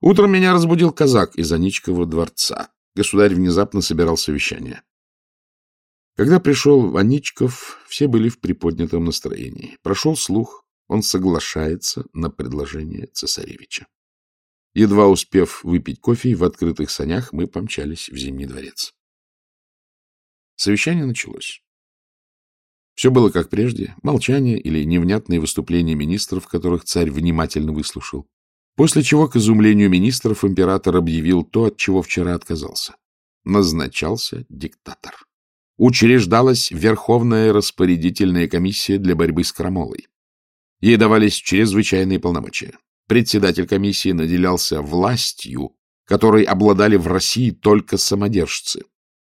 Утром меня разбудил казак из Аничкова дворца. Государь внезапно собирал совещание. Когда пришел Аничков, все были в приподнятом настроении. Прошел слух, он соглашается на предложение цесаревича. Едва успев выпить кофе, в открытых санях мы помчались в Зимний дворец. Совещание началось. Все было как прежде. Молчание или невнятные выступления министров, которых царь внимательно выслушал. После чего, к изумлению министров, император объявил то, от чего вчера отказался. Назначался диктатор. Учреждалась Верховная распорядительная комиссия для борьбы с крамолой. Ей давались чрезвычайные полномочия. Председатель комиссии наделялся властью, которой обладали в России только самодержцы.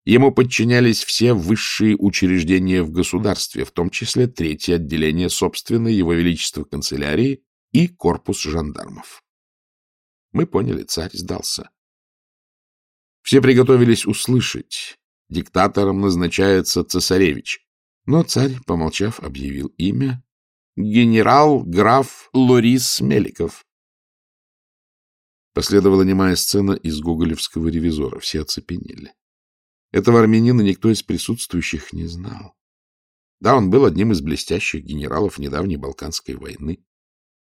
Ему подчинялись все высшие учреждения в государстве, в том числе третье отделение собственной Его Величества канцелярии и корпус жандармов. Мы поняли, царь сдался. Все приготовились услышать. Диктатором назначается цесаревич. Но царь, помолчав, объявил имя генерал-граф Лорис Меликов. Последовала немая сцена из гоголевского ревизора. Все оцепенели. Этого армянина никто из присутствующих не знал. Да, он был одним из блестящих генералов недавней Балканской войны,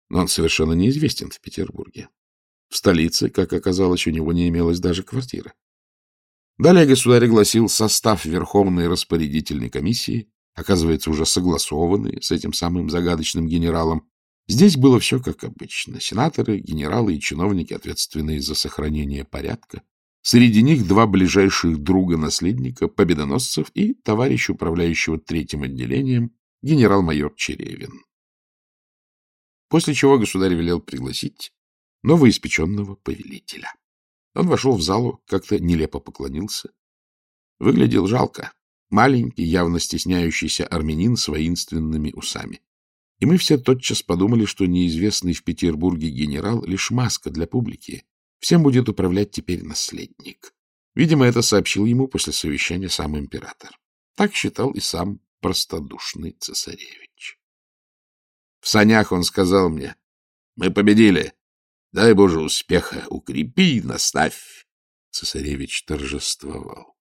но он совершенно неизвестен в Петербурге. В столице, как оказалось, у него не имелось даже квартиры. Далее государь огласил состав Верховной распорядительной комиссии, оказывается, уже согласованные с этим самым загадочным генералом. Здесь было все как обычно. Сенаторы, генералы и чиновники, ответственные за сохранение порядка. Среди них два ближайших друга наследника, победоносцев и товарищ управляющего третьим отделением, генерал-майор Черевин. После чего государь велел пригласить новоиспеченного повелителя. Он вошел в залу, как-то нелепо поклонился. Выглядел жалко. Маленький, явно стесняющийся армянин с воинственными усами. И мы все тотчас подумали, что неизвестный в Петербурге генерал — лишь маска для публики. Всем будет управлять теперь наследник. Видимо, это сообщил ему после совещания сам император. Так считал и сам простодушный цесаревич. В санях он сказал мне, «Мы победили. Дай, Боже, успеха, укрепи, наставь». Цесаревич торжествовал.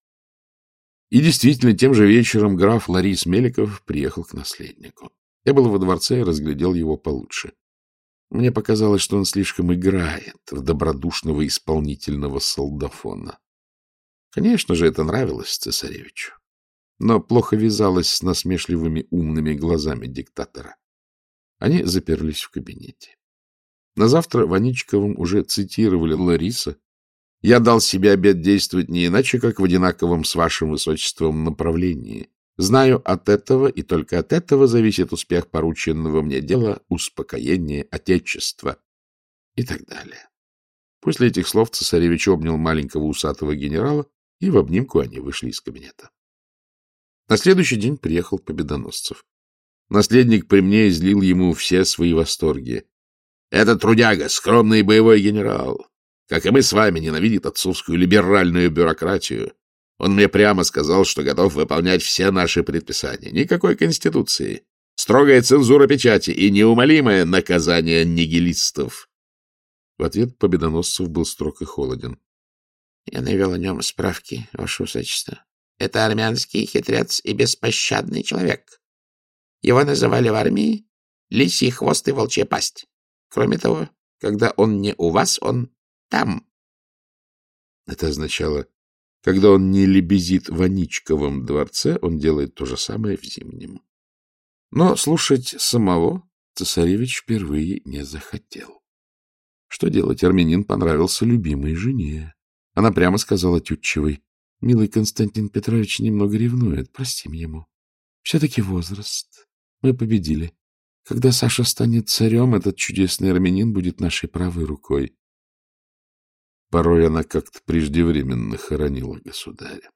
И действительно, тем же вечером граф Ларис Меликов приехал к наследнику. Я был во дворце и разглядел его получше. Мне показалось, что он слишком играет в добродушного исполнительного солдафона. Конечно же, это нравилось цесаревичу, но плохо вязалось с насмешливыми умными глазами диктатора. Они заперлись в кабинете. На завтра Ваничковым уже цитировали Лариса, я дал себе обет действовать не иначе, как в одинаковом с вашим высочеством направлении. Знаю, от этого и только от этого зависит успех порученного мне дела, успокоение Отечества и так далее. После этих слов цесаревич обнял маленького усатого генерала, и в обнимку они вышли из кабинета. На следующий день приехал Победоносцев. Наследник при мне излил ему все свои восторги. — Это трудяга, скромный боевой генерал как и мы с вами, ненавидит отцовскую либеральную бюрократию. Он мне прямо сказал, что готов выполнять все наши предписания. Никакой конституции. Строгая цензура печати и неумолимое наказание нигилистов. В ответ Победоносцев был строг и холоден. — Я навел о нем справки, ваше высочество. Это армянский хитрец и беспощадный человек. Его называли в армии лисий хвост и волчья пасть. Кроме того, когда он не у вас, он там. Это означало, когда он не лебезит в Аничковом дворце, он делает то же самое в Зимнем. Но слушать самого цесаревич впервые не захотел. Что делать? Армянин понравился любимой жене. Она прямо сказала Тютчевой, «Милый Константин Петрович немного ревнует, простим ему. Все-таки возраст. Мы победили. Когда Саша станет царем, этот чудесный армянин будет нашей правой рукой. Порой она как-то преждевременно хоронила государя.